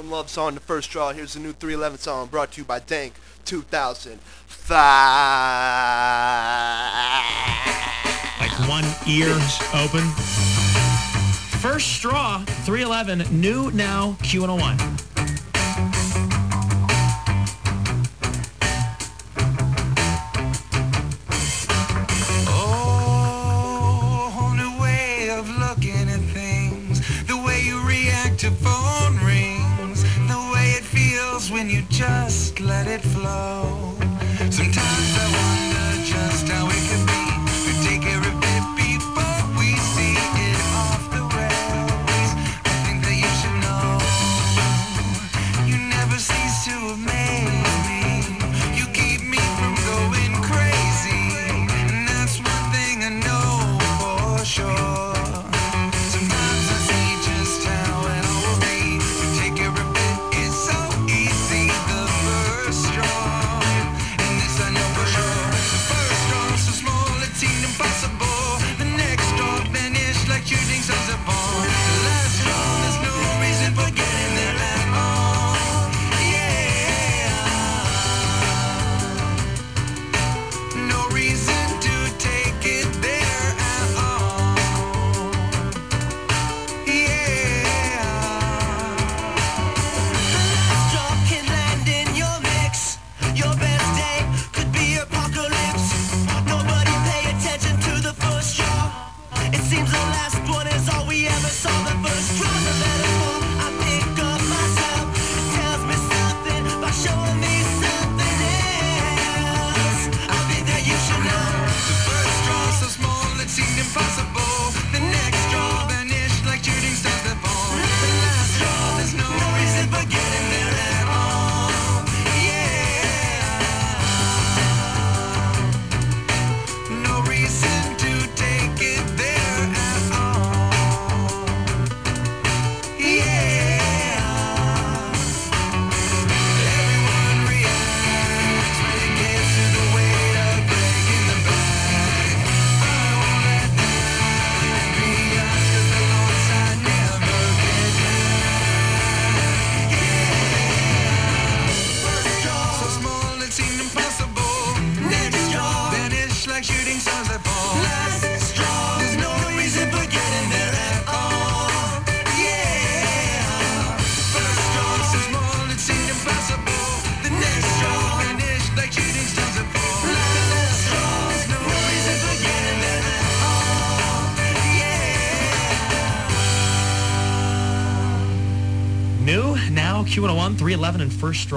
From Love Song to First Straw, here's a new 311 song brought to you by Dank 2005. Like one ear open. First Straw 311, new now Q101. just let it flow. Sometimes I new. Now Q101, 311, and First Straw.